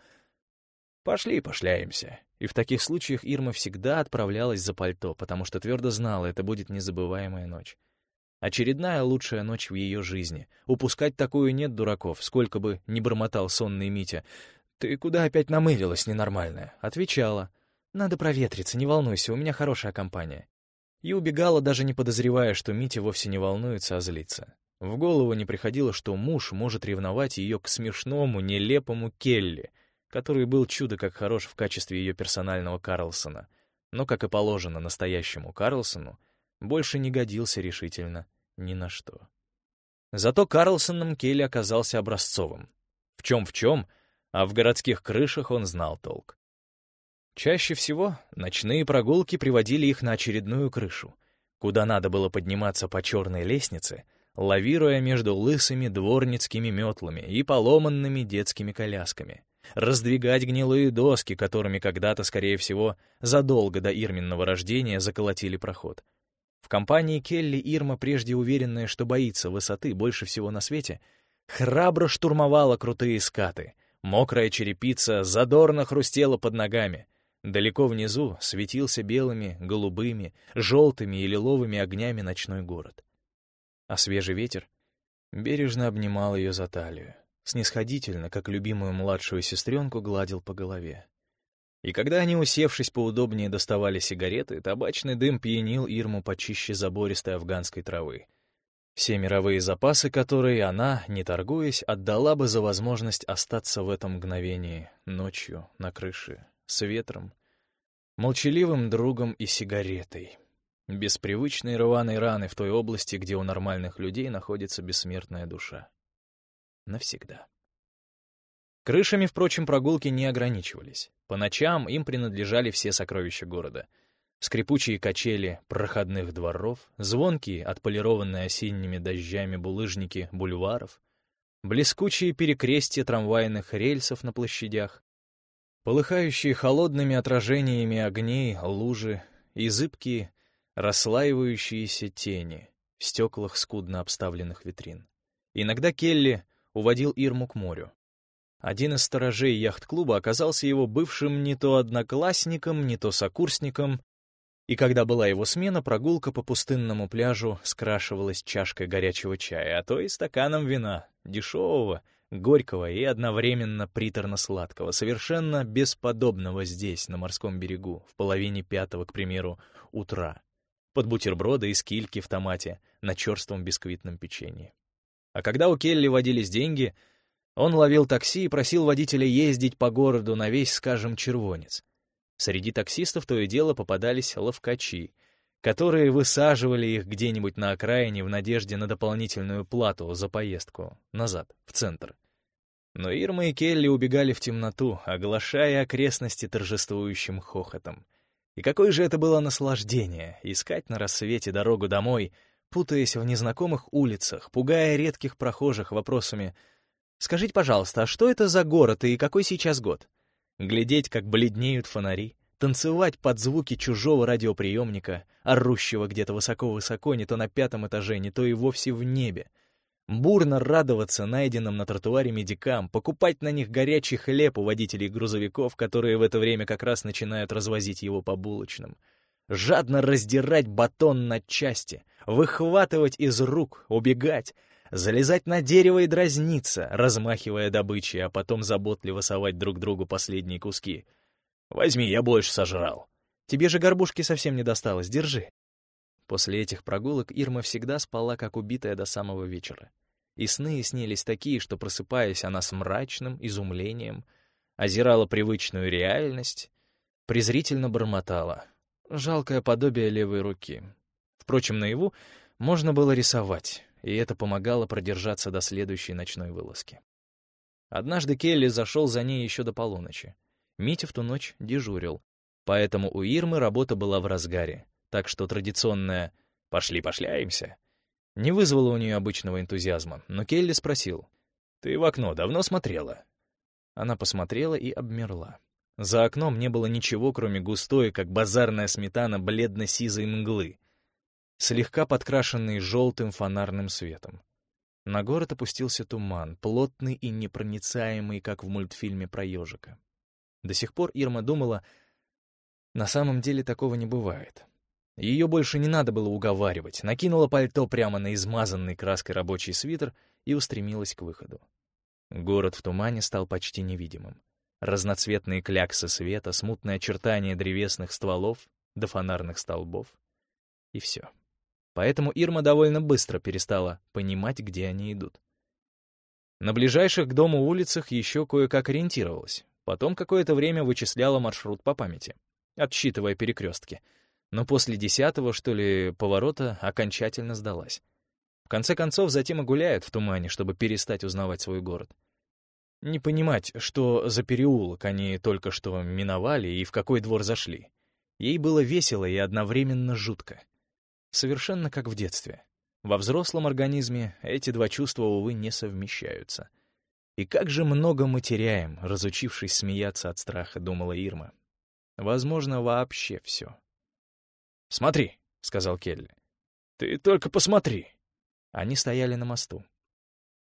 «Пошли пошляемся». И в таких случаях Ирма всегда отправлялась за пальто, потому что твердо знала, это будет незабываемая ночь. Очередная лучшая ночь в ее жизни. Упускать такую нет дураков, сколько бы ни бормотал сонный Митя. «Ты куда опять намылилась, ненормальная?» Отвечала. «Надо проветриться, не волнуйся, у меня хорошая компания». И убегала, даже не подозревая, что Митя вовсе не волнуется, а злится. В голову не приходило, что муж может ревновать ее к смешному, нелепому Келли, который был чудо как хорош в качестве ее персонального Карлсона, но, как и положено настоящему Карлсону, больше не годился решительно ни на что. Зато Карлсоном Келли оказался образцовым. В чем-в чем, а в городских крышах он знал толк. Чаще всего ночные прогулки приводили их на очередную крышу, куда надо было подниматься по черной лестнице, лавируя между лысыми дворницкими метлами и поломанными детскими колясками, раздвигать гнилые доски, которыми когда-то, скорее всего, задолго до Ирминного рождения заколотили проход. В компании Келли Ирма, прежде уверенная, что боится высоты больше всего на свете, храбро штурмовала крутые скаты. Мокрая черепица задорно хрустела под ногами — Далеко внизу светился белыми, голубыми, желтыми и лиловыми огнями ночной город. А свежий ветер бережно обнимал ее за талию, снисходительно, как любимую младшую сестренку, гладил по голове. И когда они, усевшись поудобнее, доставали сигареты, табачный дым пьянил Ирму почище забористой афганской травы. Все мировые запасы, которые она, не торгуясь, отдала бы за возможность остаться в этом мгновении, ночью, на крыше, с ветром, молчаливым другом и сигаретой, без привычной рваной раны в той области, где у нормальных людей находится бессмертная душа. Навсегда. Крышами, впрочем, прогулки не ограничивались. По ночам им принадлежали все сокровища города. Скрипучие качели проходных дворов, звонкие, отполированные осенними дождями булыжники бульваров, блескучие перекрестия трамвайных рельсов на площадях, Полыхающие холодными отражениями огней лужи и зыбкие, расслаивающиеся тени в стеклах скудно обставленных витрин. Иногда Келли уводил Ирму к морю. Один из сторожей яхт-клуба оказался его бывшим не то одноклассником, не то сокурсником, и когда была его смена, прогулка по пустынному пляжу скрашивалась чашкой горячего чая, а то и стаканом вина, дешевого, горького и одновременно приторно-сладкого, совершенно бесподобного здесь, на морском берегу, в половине пятого, к примеру, утра, под бутерброды и скильки в томате на черством бисквитном печенье. А когда у Келли водились деньги, он ловил такси и просил водителя ездить по городу на весь, скажем, червонец. Среди таксистов то и дело попадались ловкачи, которые высаживали их где-нибудь на окраине в надежде на дополнительную плату за поездку назад, в центр. Но Ирма и Келли убегали в темноту, оглашая окрестности торжествующим хохотом. И какое же это было наслаждение — искать на рассвете дорогу домой, путаясь в незнакомых улицах, пугая редких прохожих вопросами «Скажите, пожалуйста, а что это за город и какой сейчас год?» Глядеть, как бледнеют фонари, танцевать под звуки чужого радиоприемника, орущего где-то высоко-высоко, не то на пятом этаже, не то и вовсе в небе, бурно радоваться найденным на тротуаре медикам, покупать на них горячий хлеб у водителей грузовиков, которые в это время как раз начинают развозить его по булочным, жадно раздирать батон на части, выхватывать из рук, убегать, залезать на дерево и дразниться, размахивая добычей, а потом заботливо совать друг другу последние куски — Возьми, я больше сожрал. Тебе же горбушки совсем не досталось, держи. После этих прогулок Ирма всегда спала, как убитая до самого вечера. И сны снились такие, что, просыпаясь, она с мрачным изумлением озирала привычную реальность, презрительно бормотала. Жалкое подобие левой руки. Впрочем, наяву можно было рисовать, и это помогало продержаться до следующей ночной вылазки. Однажды Келли зашел за ней еще до полуночи. Митя в ту ночь дежурил, поэтому у Ирмы работа была в разгаре, так что традиционная «пошли пошляемся» не вызвало у нее обычного энтузиазма, но Келли спросил «Ты в окно давно смотрела?» Она посмотрела и обмерла. За окном не было ничего, кроме густой, как базарная сметана, бледно-сизой мглы, слегка подкрашенной желтым фонарным светом. На город опустился туман, плотный и непроницаемый, как в мультфильме про ежика. До сих пор Ирма думала, на самом деле такого не бывает. Ее больше не надо было уговаривать, накинула пальто прямо на измазанный краской рабочий свитер и устремилась к выходу. Город в тумане стал почти невидимым. Разноцветные кляксы света, смутное очертание древесных стволов до фонарных столбов. И все. поэтому Ирма довольно быстро перестала понимать, где они идут. На ближайших к дому улицах еще кое-как ориентировалась. Потом какое-то время вычисляла маршрут по памяти, отсчитывая перекрестки. Но после десятого, что ли, поворота окончательно сдалась. В конце концов, затем и гуляет в тумане, чтобы перестать узнавать свой город. Не понимать, что за переулок они только что миновали и в какой двор зашли. Ей было весело и одновременно жутко. Совершенно как в детстве. Во взрослом организме эти два чувства, увы, не совмещаются. И как же много мы теряем, разучившись смеяться от страха, думала Ирма. Возможно, вообще все. «Смотри», — сказал Келли. «Ты только посмотри». Они стояли на мосту.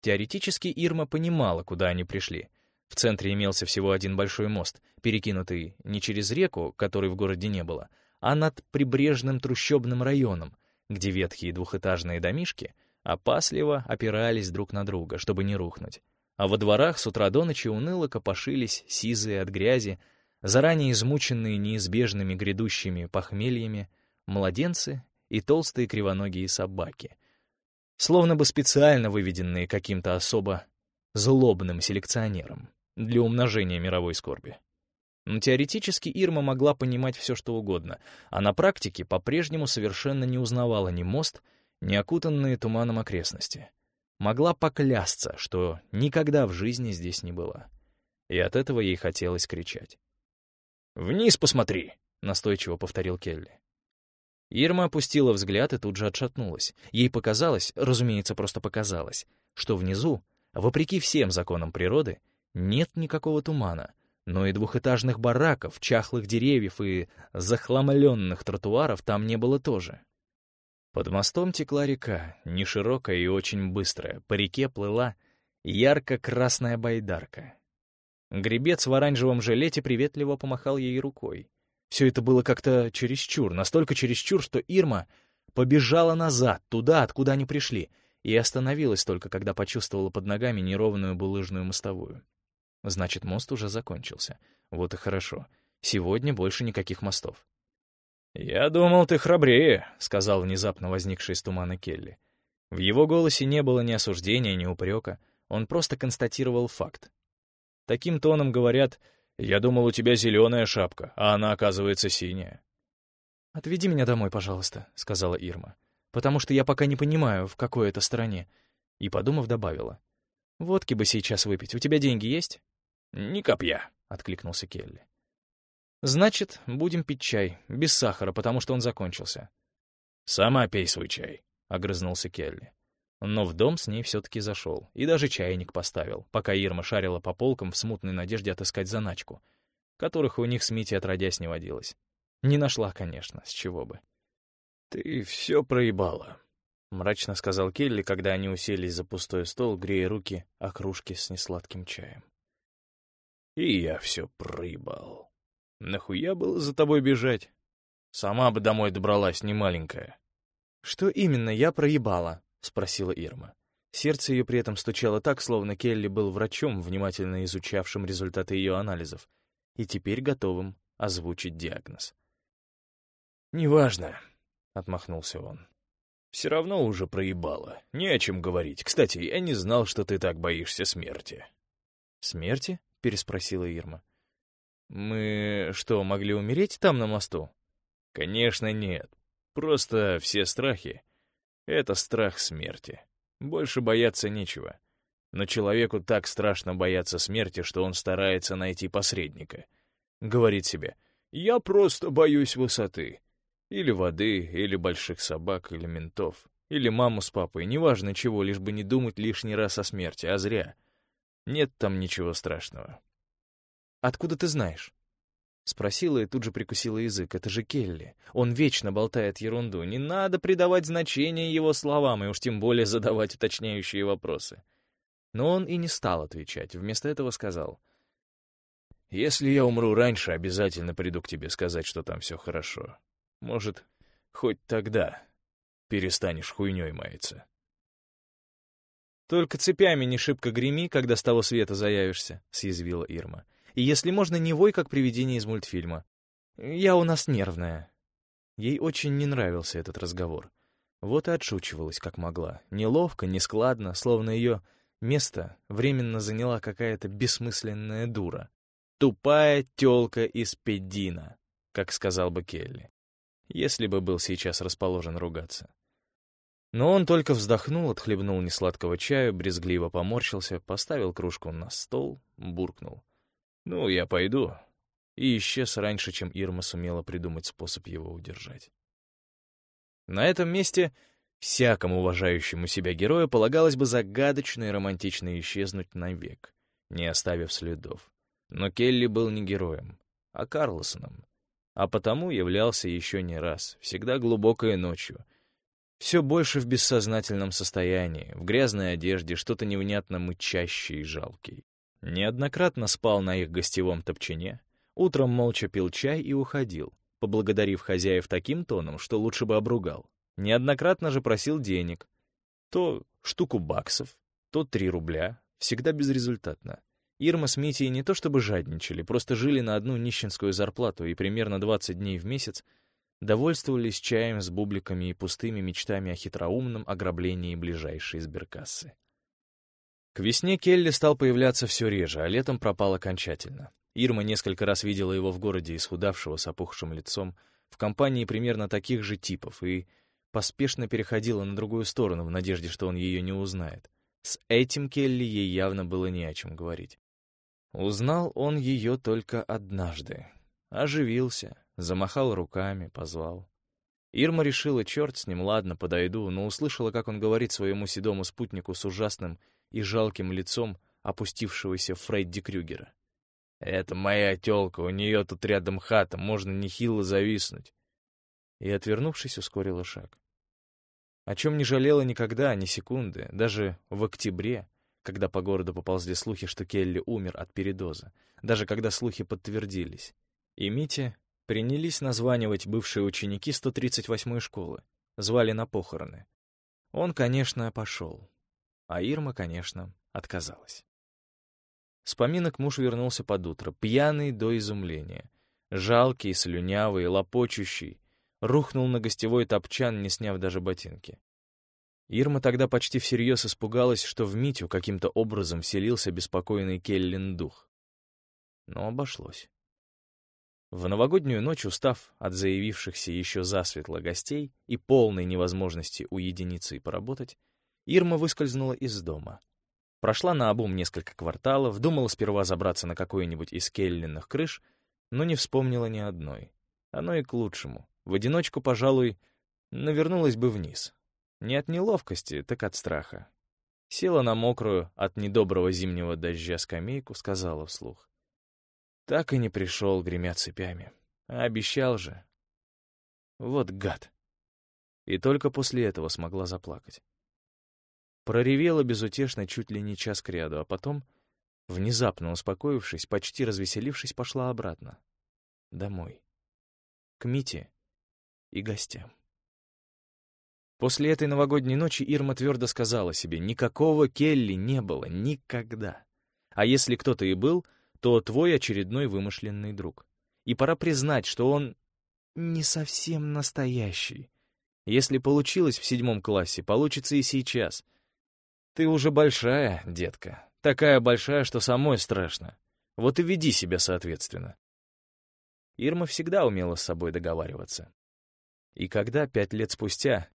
Теоретически Ирма понимала, куда они пришли. В центре имелся всего один большой мост, перекинутый не через реку, которой в городе не было, а над прибрежным трущобным районом, где ветхие двухэтажные домишки опасливо опирались друг на друга, чтобы не рухнуть. А во дворах с утра до ночи уныло копошились, сизые от грязи, заранее измученные неизбежными грядущими похмельями, младенцы и толстые кривоногие собаки, словно бы специально выведенные каким-то особо злобным селекционером для умножения мировой скорби. Но теоретически Ирма могла понимать все, что угодно, а на практике по-прежнему совершенно не узнавала ни мост, ни окутанные туманом окрестности. Могла поклясться, что никогда в жизни здесь не была. И от этого ей хотелось кричать. «Вниз посмотри!» — настойчиво повторил Келли. Ирма опустила взгляд и тут же отшатнулась. Ей показалось, разумеется, просто показалось, что внизу, вопреки всем законам природы, нет никакого тумана, но и двухэтажных бараков, чахлых деревьев и захламленных тротуаров там не было тоже. Под мостом текла река, не широкая и очень быстрая. По реке плыла ярко-красная байдарка. Гребец в оранжевом жилете приветливо помахал ей рукой. Все это было как-то чересчур, настолько чересчур, что Ирма побежала назад, туда, откуда они пришли, и остановилась только, когда почувствовала под ногами неровную булыжную мостовую. Значит, мост уже закончился. Вот и хорошо. Сегодня больше никаких мостов. «Я думал, ты храбрее», — сказал внезапно возникший из тумана Келли. В его голосе не было ни осуждения, ни упрека. Он просто констатировал факт. Таким тоном говорят «Я думал, у тебя зеленая шапка, а она, оказывается, синяя». «Отведи меня домой, пожалуйста», — сказала Ирма. «Потому что я пока не понимаю, в какой это стороне». И, подумав, добавила. «Водки бы сейчас выпить. У тебя деньги есть?» «Ни копья», — откликнулся Келли. «Значит, будем пить чай, без сахара, потому что он закончился». «Сама пей свой чай», — огрызнулся Келли. Но в дом с ней все-таки зашел и даже чайник поставил, пока Ирма шарила по полкам в смутной надежде отыскать заначку, которых у них с Митей отродясь не водилось. Не нашла, конечно, с чего бы. «Ты все проебала», — мрачно сказал Келли, когда они уселись за пустой стол, грея руки о кружке с несладким чаем. И я все проебал. Нахуя было за тобой бежать? Сама бы домой добралась, не маленькая. «Что именно я проебала?» — спросила Ирма. Сердце ее при этом стучало так, словно Келли был врачом, внимательно изучавшим результаты ее анализов, и теперь готовым озвучить диагноз. «Неважно», — отмахнулся он. «Все равно уже проебало. Не о чем говорить. Кстати, я не знал, что ты так боишься смерти». «Смерти?» — переспросила Ирма. «Мы что, могли умереть там на мосту?» «Конечно нет. Просто все страхи — это страх смерти. Больше бояться нечего. Но человеку так страшно бояться смерти, что он старается найти посредника. Говорит себе, «Я просто боюсь высоты». Или воды, или больших собак, или ментов. Или маму с папой, неважно чего, лишь бы не думать лишний раз о смерти, а зря. Нет там ничего страшного. «Откуда ты знаешь?» Спросила и тут же прикусила язык. «Это же Келли. Он вечно болтает ерунду. Не надо придавать значение его словам, и уж тем более задавать уточняющие вопросы». Но он и не стал отвечать. Вместо этого сказал. «Если я умру раньше, обязательно приду к тебе сказать, что там все хорошо. Может, хоть тогда перестанешь хуйней маяться». «Только цепями не шибко греми, когда с того света заявишься», — съязвила Ирма. «И если можно, не вой, как привидение из мультфильма. Я у нас нервная». Ей очень не нравился этот разговор. Вот и отшучивалась, как могла. Неловко, нескладно, словно ее место временно заняла какая-то бессмысленная дура. Тупая тёлка из Педина, как сказал бы Келли, если бы был сейчас расположен ругаться. Но он только вздохнул, отхлебнул несладкого чаю, брезгливо поморщился, поставил кружку на стол, буркнул. «Ну, я пойду». И исчез раньше, чем Ирма сумела придумать способ его удержать. На этом месте всякому уважающему себя герою полагалось бы загадочно и романтично исчезнуть навек, не оставив следов. Но Келли был не героем, а Карлосоном, а потому являлся еще не раз, всегда глубокой ночью — все больше в бессознательном состоянии, в грязной одежде, что-то невнятно мычащее и жалкий. Неоднократно спал на их гостевом топчине, утром молча пил чай и уходил, поблагодарив хозяев таким тоном, что лучше бы обругал. Неоднократно же просил денег. То штуку баксов, то три рубля, всегда безрезультатно. Ирма с Митей не то чтобы жадничали, просто жили на одну нищенскую зарплату и примерно 20 дней в месяц довольствовались чаем с бубликами и пустыми мечтами о хитроумном ограблении ближайшей сберкассы. К весне Келли стал появляться все реже, а летом пропал окончательно. Ирма несколько раз видела его в городе, исхудавшего с опухшим лицом, в компании примерно таких же типов, и поспешно переходила на другую сторону в надежде, что он ее не узнает. С этим Келли ей явно было не о чем говорить. Узнал он ее только однажды. Оживился, Замахал руками, позвал. Ирма решила, черт с ним, ладно, подойду, но услышала, как он говорит своему седому спутнику с ужасным и жалким лицом опустившегося Фредди Крюгера. «Это моя тёлка, у неё тут рядом хата, можно нехило зависнуть». И, отвернувшись, ускорила шаг. О чем не жалела никогда, ни секунды, даже в октябре, когда по городу поползли слухи, что Келли умер от передоза, даже когда слухи подтвердились. И Митя Принялись названивать бывшие ученики 138-й школы. Звали на похороны. Он, конечно, пошел. А Ирма, конечно, отказалась. С поминок муж вернулся под утро, пьяный до изумления. Жалкий, слюнявый, лопочущий. Рухнул на гостевой топчан, не сняв даже ботинки. Ирма тогда почти всерьез испугалась, что в Митю каким-то образом вселился беспокойный Келлин дух. Но обошлось. В новогоднюю ночь, устав от заявившихся еще засветло гостей и полной невозможности уединиться и поработать, Ирма выскользнула из дома. Прошла на обум несколько кварталов, думала сперва забраться на какой-нибудь из келленных крыш, но не вспомнила ни одной. Оно и к лучшему. В одиночку, пожалуй, навернулась бы вниз. Не от неловкости, так от страха. Села на мокрую от недоброго зимнего дождя скамейку, сказала вслух. Так и не пришел, гремя цепями. А обещал же. Вот гад. И только после этого смогла заплакать. Проревела безутешно чуть ли не час кряду, а потом, внезапно успокоившись, почти развеселившись, пошла обратно. Домой. К Мите и гостям. После этой новогодней ночи Ирма твердо сказала себе, никакого Келли не было, никогда. А если кто-то и был — то твой очередной вымышленный друг. И пора признать, что он не совсем настоящий. Если получилось в седьмом классе, получится и сейчас. Ты уже большая, детка. Такая большая, что самой страшно. Вот и веди себя соответственно. Ирма всегда умела с собой договариваться. И когда пять лет спустя,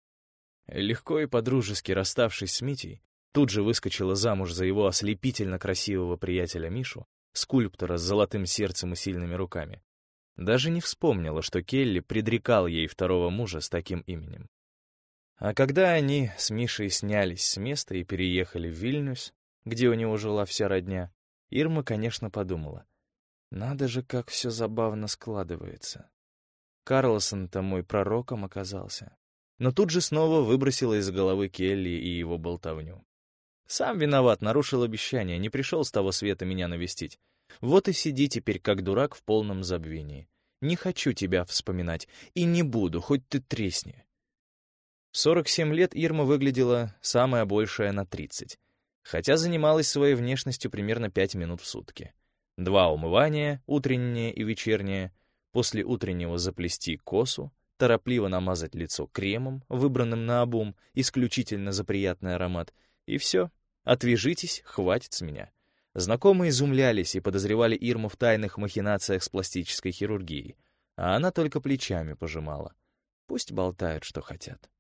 легко и подружески расставшись с Митей, тут же выскочила замуж за его ослепительно красивого приятеля Мишу, скульптора с золотым сердцем и сильными руками. Даже не вспомнила, что Келли предрекал ей второго мужа с таким именем. А когда они с Мишей снялись с места и переехали в Вильнюс, где у него жила вся родня, Ирма, конечно, подумала. Надо же, как все забавно складывается. Карлсон-то мой пророком оказался. Но тут же снова выбросила из головы Келли и его болтовню. Сам виноват, нарушил обещание, не пришел с того света меня навестить. Вот и сиди теперь как дурак в полном забвении. Не хочу тебя вспоминать, и не буду, хоть ты тресни. В 47 лет Ирма выглядела самая большая на 30, хотя занималась своей внешностью примерно 5 минут в сутки. Два умывания, утреннее и вечернее, после утреннего заплести косу, торопливо намазать лицо кремом, выбранным на обум, исключительно за приятный аромат, и все. Отвяжитесь, хватит с меня. Знакомые изумлялись и подозревали Ирму в тайных махинациях с пластической хирургией, а она только плечами пожимала. Пусть болтают, что хотят.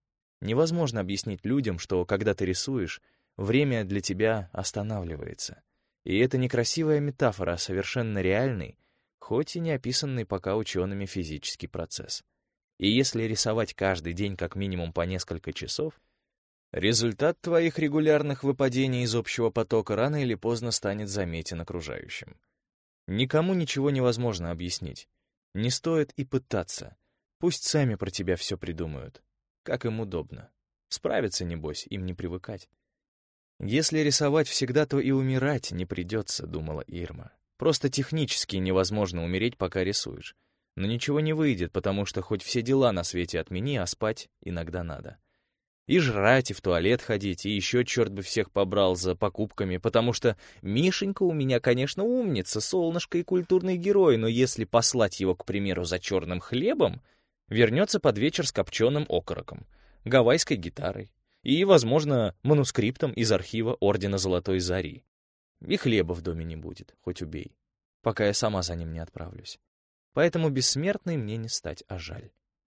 Невозможно объяснить людям, что, когда ты рисуешь, время для тебя останавливается. И это не красивая метафора, а совершенно реальный, хоть и не описанный пока учеными физический процесс. И если рисовать каждый день как минимум по несколько часов, результат твоих регулярных выпадений из общего потока рано или поздно станет заметен окружающим. Никому ничего невозможно объяснить. Не стоит и пытаться. Пусть сами про тебя все придумают. Как им удобно. Справиться, небось, им не привыкать. Если рисовать всегда, то и умирать не придется, думала Ирма. Просто технически невозможно умереть, пока рисуешь. Но ничего не выйдет, потому что хоть все дела на свете отмени, а спать иногда надо. И жрать, и в туалет ходить, и еще черт бы всех побрал за покупками, потому что Мишенька у меня, конечно, умница, солнышко и культурный герой, но если послать его, к примеру, за черным хлебом, вернется под вечер с копченым окороком, гавайской гитарой и, возможно, манускриптом из архива Ордена Золотой Зари. И хлеба в доме не будет, хоть убей, пока я сама за ним не отправлюсь. Поэтому бессмертной мне не стать, а жаль.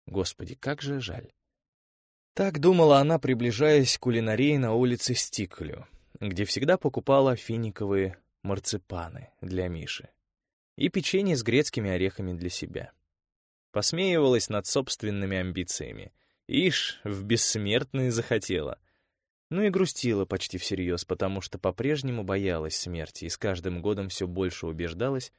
Господи, как же жаль. Так думала она, приближаясь к кулинарии на улице Стиклю, где всегда покупала финиковые марципаны для Миши и печенье с грецкими орехами для себя. Посмеивалась над собственными амбициями. Ишь, в бессмертные захотела — ну и грустила почти всерьез, потому что по-прежнему боялась смерти и с каждым годом все больше убеждалась,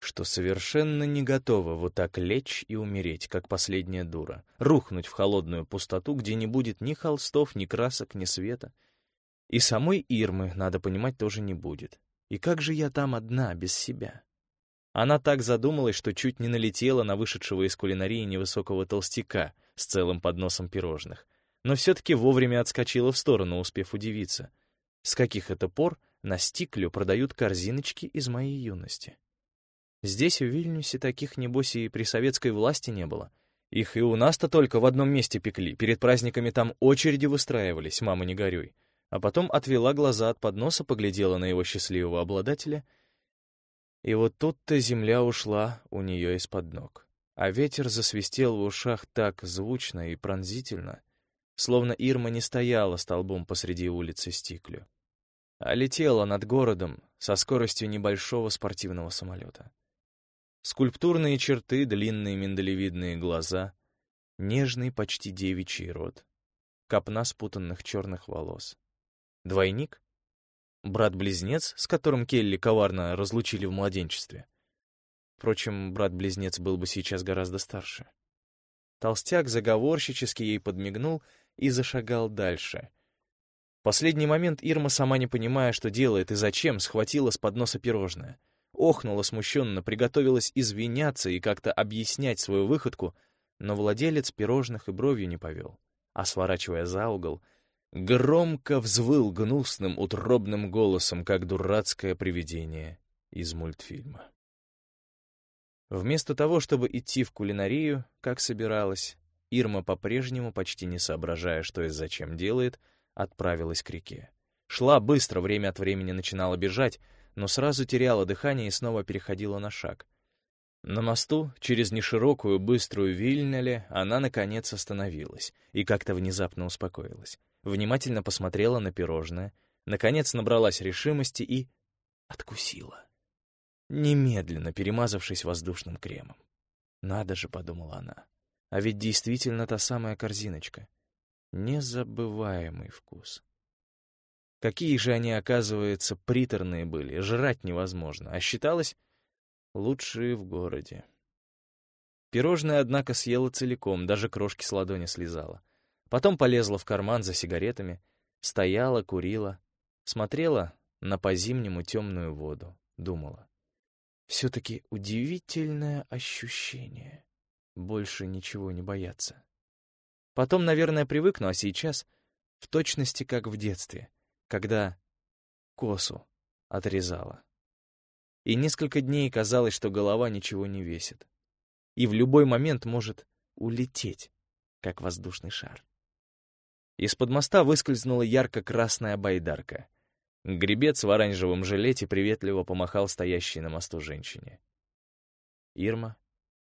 что совершенно не готова вот так лечь и умереть, как последняя дура, рухнуть в холодную пустоту, где не будет ни холстов, ни красок, ни света. И самой Ирмы, надо понимать, тоже не будет. И как же я там одна, без себя? Она так задумалась, что чуть не налетела на вышедшего из кулинарии невысокого толстяка с целым подносом пирожных но все-таки вовремя отскочила в сторону, успев удивиться. С каких это пор на стиклю продают корзиночки из моей юности? Здесь, в Вильнюсе, таких, небось, и при советской власти не было. Их и у нас-то только в одном месте пекли, перед праздниками там очереди выстраивались, мама не горюй. А потом отвела глаза от подноса, поглядела на его счастливого обладателя, и вот тут-то земля ушла у нее из-под ног. А ветер засвистел в ушах так звучно и пронзительно — словно Ирма не стояла столбом посреди улицы Стиклю, а летела над городом со скоростью небольшого спортивного самолета. Скульптурные черты, длинные миндалевидные глаза, нежный почти девичий рот, копна спутанных черных волос. Двойник? Брат-близнец, с которым Келли коварно разлучили в младенчестве. Впрочем, брат-близнец был бы сейчас гораздо старше. Толстяк заговорщически ей подмигнул и зашагал дальше. В последний момент Ирма, сама не понимая, что делает и зачем, схватила с подноса пирожное. Охнула смущенно, приготовилась извиняться и как-то объяснять свою выходку, но владелец пирожных и бровью не повел, а, сворачивая за угол, громко взвыл гнусным утробным голосом, как дурацкое привидение из мультфильма. Вместо того, чтобы идти в кулинарию, как собиралась, Ирма, по-прежнему, почти не соображая, что и зачем делает, отправилась к реке. Шла быстро, время от времени начинала бежать, но сразу теряла дыхание и снова переходила на шаг. На мосту, через неширокую, быструю Вильнеле, она, наконец, остановилась и как-то внезапно успокоилась. Внимательно посмотрела на пирожное, наконец набралась решимости и... откусила. Немедленно перемазавшись воздушным кремом. «Надо же», — подумала она, а ведь действительно та самая корзиночка. Незабываемый вкус. Какие же они, оказывается, приторные были, жрать невозможно, а считалось лучшие в городе. Пирожное, однако, съела целиком, даже крошки с ладони слезала. Потом полезла в карман за сигаретами, стояла, курила, смотрела на по-зимнему темную воду, думала. Все-таки удивительное ощущение больше ничего не бояться. Потом, наверное, привыкну, а сейчас в точности как в детстве, когда косу отрезала. И несколько дней казалось, что голова ничего не весит. И в любой момент может улететь, как воздушный шар. Из-под моста выскользнула ярко-красная байдарка. Гребец в оранжевом жилете приветливо помахал стоящей на мосту женщине. Ирма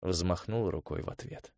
взмахнула рукой в ответ.